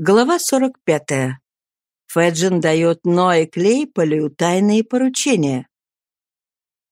Глава 45. Феджин дает Ное Клейполю тайные поручения.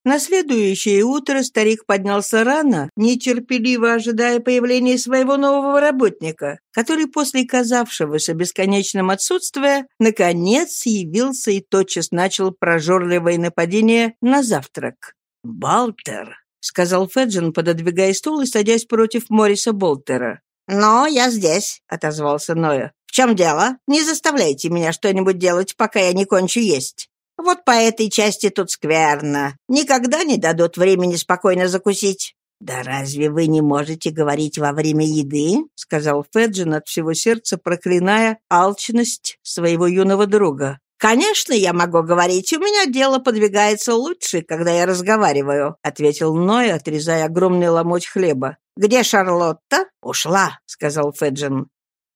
На следующее утро старик поднялся рано, нетерпеливо ожидая появления своего нового работника, который после казавшегося бесконечным отсутствия наконец явился и тотчас начал прожорливое нападение на завтрак. «Балтер», — сказал Феджин, пододвигая стул и садясь против Мориса Болтера. «Но я здесь», — отозвался Ноя. «В чем дело? Не заставляйте меня что-нибудь делать, пока я не кончу есть. Вот по этой части тут скверно. Никогда не дадут времени спокойно закусить». «Да разве вы не можете говорить во время еды?» — сказал Феджин от всего сердца, проклиная алчность своего юного друга. «Конечно, я могу говорить. У меня дело подвигается лучше, когда я разговариваю», — ответил Ной, отрезая огромный ломоть хлеба. «Где Шарлотта?» «Ушла», — сказал Феджин.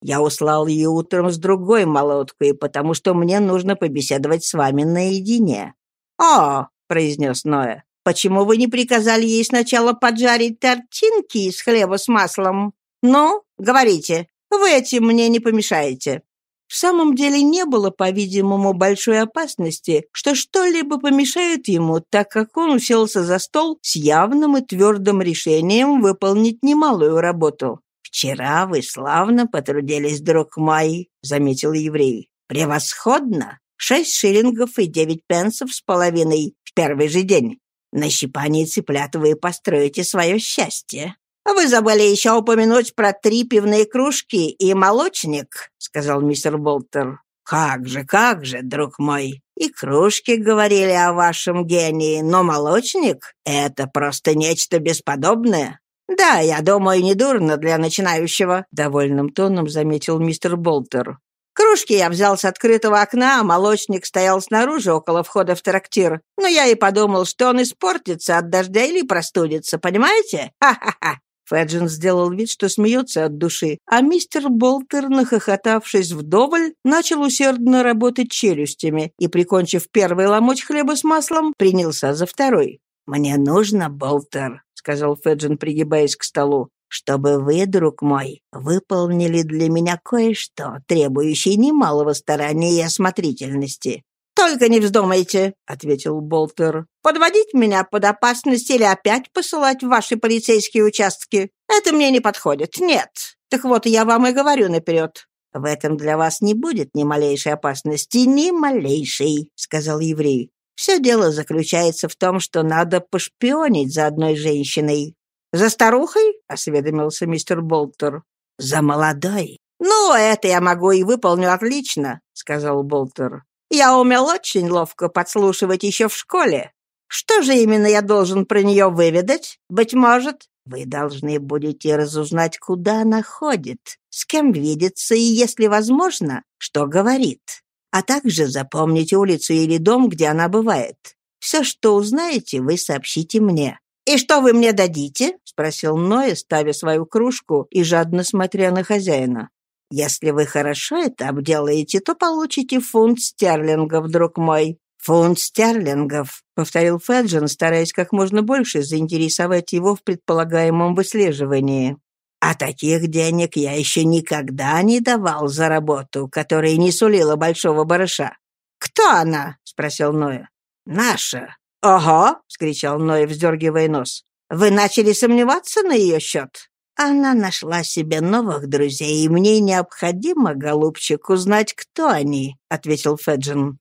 «Я услал ее утром с другой молоткой, потому что мне нужно побеседовать с вами наедине». «О», — произнес Ноя, — «почему вы не приказали ей сначала поджарить тортинки из хлеба с маслом? Ну, говорите, вы этим мне не помешаете». В самом деле не было, по-видимому, большой опасности, что что-либо помешает ему, так как он уселся за стол с явным и твердым решением выполнить немалую работу. «Вчера вы славно потрудились, друг мой», — заметил еврей. «Превосходно! Шесть шиллингов и девять пенсов с половиной в первый же день. На щипании цыплят вы построите свое счастье. «Вы забыли еще упомянуть про три пивные кружки и молочник», — сказал мистер Болтер. «Как же, как же, друг мой! И кружки говорили о вашем гении, но молочник — это просто нечто бесподобное. Да, я думаю, недурно для начинающего», — довольным тоном заметил мистер Болтер. Кружки я взял с открытого окна, а молочник стоял снаружи, около входа в трактир. Но я и подумал, что он испортится от дождя или простудится, понимаете? Ха-ха-ха! Феджин сделал вид, что смеется от души, а мистер Болтер, нахохотавшись вдоволь, начал усердно работать челюстями и, прикончив первый ломоть хлеба с маслом, принялся за второй. «Мне нужно, Болтер», — сказал Феджин, пригибаясь к столу, «чтобы вы, друг мой, выполнили для меня кое-что, требующее немалого старания и осмотрительности. «Только не вздумайте», — ответил Болтер. «Подводить меня под опасность или опять посылать в ваши полицейские участки? Это мне не подходит. Нет. Так вот, я вам и говорю наперед. «В этом для вас не будет ни малейшей опасности, ни малейшей», — сказал еврей. «Все дело заключается в том, что надо пошпионить за одной женщиной». «За старухой?» — осведомился мистер Болтер. «За молодой». «Ну, это я могу и выполню отлично», — сказал Болтер. Я умел очень ловко подслушивать еще в школе. Что же именно я должен про нее выведать? Быть может, вы должны будете разузнать, куда она ходит, с кем видится и, если возможно, что говорит. А также запомните улицу или дом, где она бывает. Все, что узнаете, вы сообщите мне. «И что вы мне дадите?» — спросил Ноя, ставя свою кружку и жадно смотря на хозяина. Если вы хорошо это обделаете, то получите фунт стерлингов, друг мой. Фунт стерлингов, повторил Феджин, стараясь как можно больше заинтересовать его в предполагаемом выслеживании. А таких денег я еще никогда не давал за работу, которая не сулила большого барыша. «Кто она?» — спросил Ноя. «Наша». «Ого!» — вскричал Ноя, вздергивая нос. «Вы начали сомневаться на ее счет?» Она нашла себе новых друзей, и мне необходимо, голубчик, узнать, кто они», — ответил Феджин.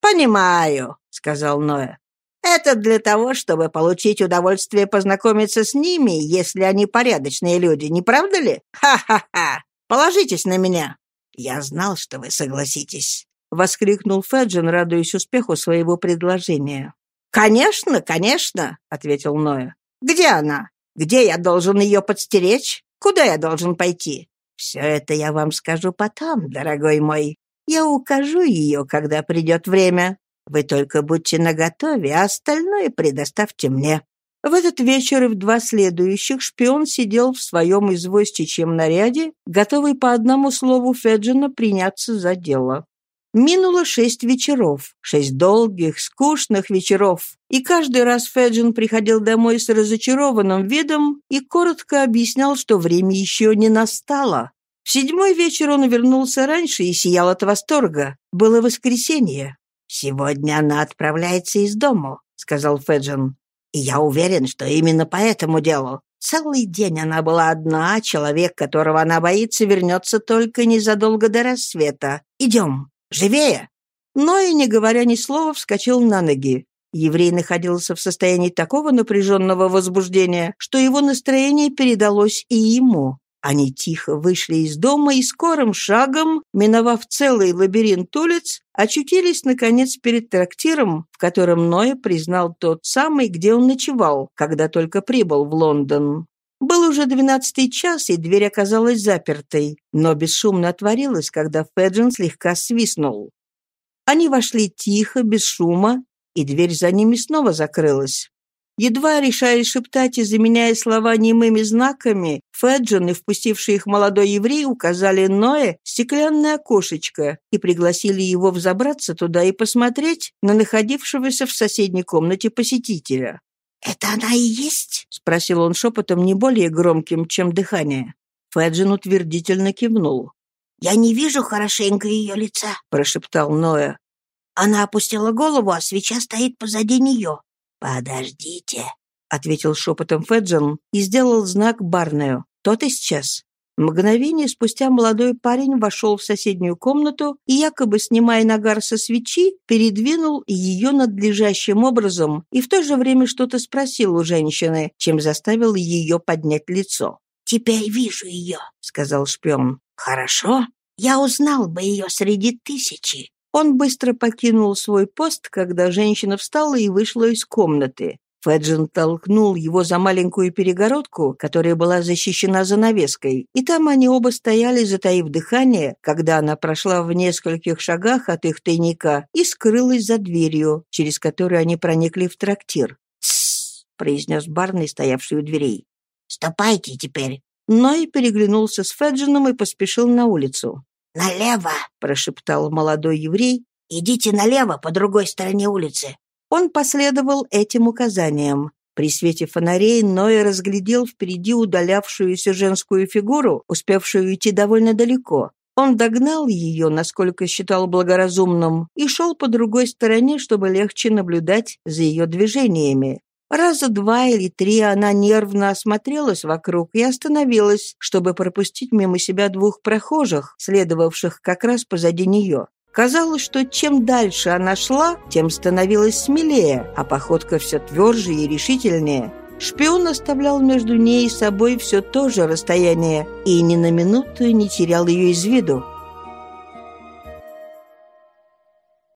«Понимаю», — сказал Ноя. «Это для того, чтобы получить удовольствие познакомиться с ними, если они порядочные люди, не правда ли? Ха-ха-ха! Положитесь на меня!» «Я знал, что вы согласитесь», — воскликнул Феджин, радуясь успеху своего предложения. «Конечно, конечно», — ответил Ноя. «Где она?» Где я должен ее подстеречь? Куда я должен пойти? Все это я вам скажу потом, дорогой мой. Я укажу ее, когда придет время. Вы только будьте наготове, а остальное предоставьте мне». В этот вечер и в два следующих шпион сидел в своем извозчичьем наряде, готовый по одному слову Феджина приняться за дело. Минуло шесть вечеров, шесть долгих, скучных вечеров, и каждый раз Феджин приходил домой с разочарованным видом и коротко объяснял, что время еще не настало. В седьмой вечер он вернулся раньше и сиял от восторга. Было воскресенье. «Сегодня она отправляется из дому», — сказал Феджин. «И я уверен, что именно по этому делу. Целый день она была одна, а человек, которого она боится, вернется только незадолго до рассвета. Идем, живее!» Но и, не говоря ни слова, вскочил на ноги. Еврей находился в состоянии такого напряженного возбуждения, что его настроение передалось и ему. Они тихо вышли из дома и скорым шагом, миновав целый лабиринт улиц, очутились, наконец, перед трактиром, в котором Ноя признал тот самый, где он ночевал, когда только прибыл в Лондон. Был уже двенадцатый час, и дверь оказалась запертой, но бесшумно отворилась, когда Феджин слегка свистнул. Они вошли тихо, без шума, и дверь за ними снова закрылась. Едва решая шептать и заменяя слова немыми знаками, Феджин и впустивший их молодой еврей указали Ноэ стеклянное окошечко и пригласили его взобраться туда и посмотреть на находившегося в соседней комнате посетителя. «Это она и есть?» — спросил он шепотом не более громким, чем дыхание. Феджин утвердительно кивнул. «Я не вижу хорошенько ее лица», — прошептал Ноэ. Она опустила голову, а свеча стоит позади нее. «Подождите», — ответил шепотом Феджин и сделал знак Барнею. Тот исчез. Мгновение спустя молодой парень вошел в соседнюю комнату и, якобы снимая нагар со свечи, передвинул ее надлежащим образом и в то же время что-то спросил у женщины, чем заставил ее поднять лицо. «Теперь вижу ее», — сказал шпион. «Хорошо. Я узнал бы ее среди тысячи. Он быстро покинул свой пост, когда женщина встала и вышла из комнаты. Феджин толкнул его за маленькую перегородку, которая была защищена занавеской, и там они оба стояли, затаив дыхание, когда она прошла в нескольких шагах от их тайника и скрылась за дверью, через которую они проникли в трактир. «Тссс!» — произнес Барный, стоявший у дверей. «Ступайте теперь!» Но и переглянулся с Феджином и поспешил на улицу. «Налево!» — прошептал молодой еврей. «Идите налево, по другой стороне улицы». Он последовал этим указаниям. При свете фонарей Ной разглядел впереди удалявшуюся женскую фигуру, успевшую идти довольно далеко. Он догнал ее, насколько считал благоразумным, и шел по другой стороне, чтобы легче наблюдать за ее движениями. Раза два или три она нервно осмотрелась вокруг и остановилась, чтобы пропустить мимо себя двух прохожих, следовавших как раз позади нее. Казалось, что чем дальше она шла, тем становилась смелее, а походка все тверже и решительнее. Шпион оставлял между ней и собой все то же расстояние и ни на минуту не терял ее из виду.